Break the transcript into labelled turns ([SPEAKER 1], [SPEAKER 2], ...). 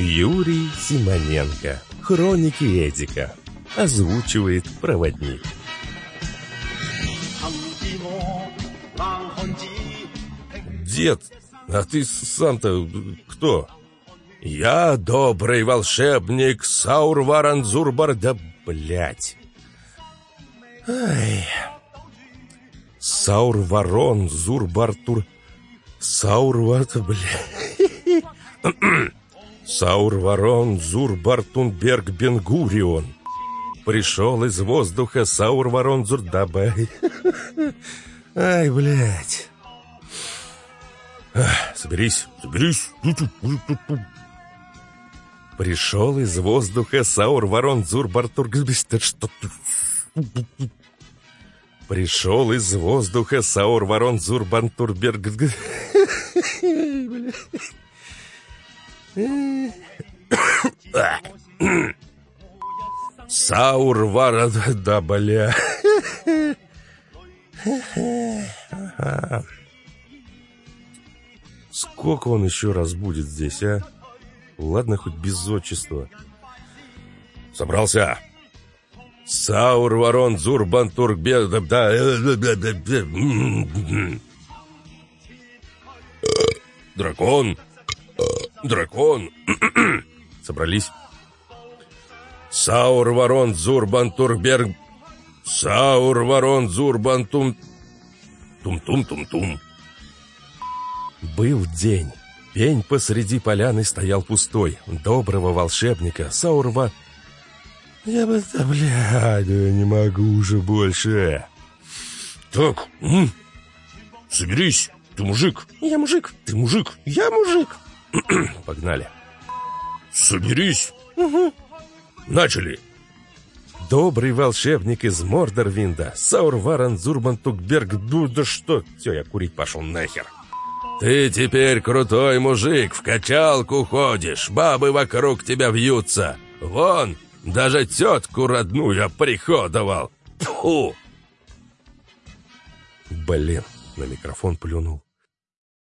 [SPEAKER 1] Юрий Симоненко. Хроники Эдика. Озвучивает проводник. Дед, а ты сам-то кто? Я добрый волшебник Саурваран Зурбар, да блять. Ай. Саурварон Зурбартур. Саурварт, блядь. Саурварон Зурбартунберг Бенгурион. Пришел из воздуха Саурварон Зурдабай. Ай, блядь. Соберись, соберись. Пришел из воздуха Саур Ворон Зурбартург... Что ты... Пришел из воздуха Саур Ворон Зурбантурберг... Саур Вара... Да, бля... Сколько он еще раз будет здесь, а? Ладно, хоть без отчества. Собрался. Саур Ворон Зурбан Турбе... Да... Дракон. Дракон. Собрались. Саур Ворон Зурбан Турберг... Саур Ворон Тум... Тум-тум-тум-тум. Был день. Пень посреди поляны стоял пустой. Доброго волшебника Саурва... Я бы... Да, блядь, не могу уже больше. Так, м? соберись, ты мужик. Я мужик. Ты мужик. Я мужик. Погнали. Соберись. Угу. Начали. Добрый волшебник из Мордорвинда, Саурваран Зурбантукберг, ну да что? Все, я курить пошел нахер. Ты теперь крутой мужик, в качалку ходишь, бабы вокруг тебя вьются. Вон, даже тетку родную приходовал. Фу! Блин, на микрофон плюнул.